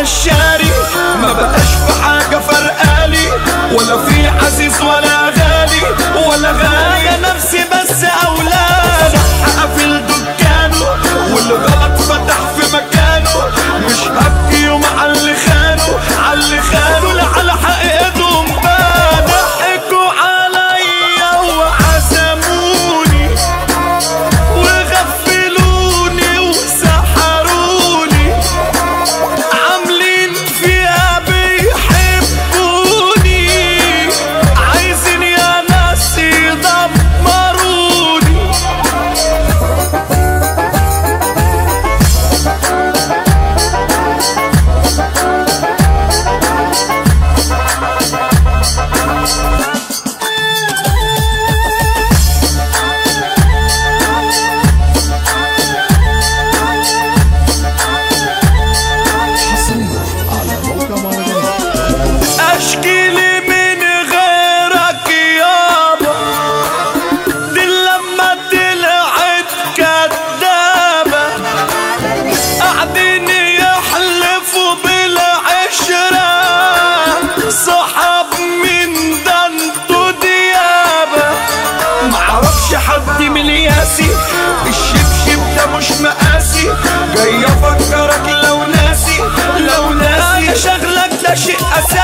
Michelle. حد من ياسي الشبشب ده مش مقاسي جاي افكرك لو ناسي لو ناسي شغلك ده شيء اساسي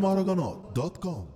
Takamaragana.com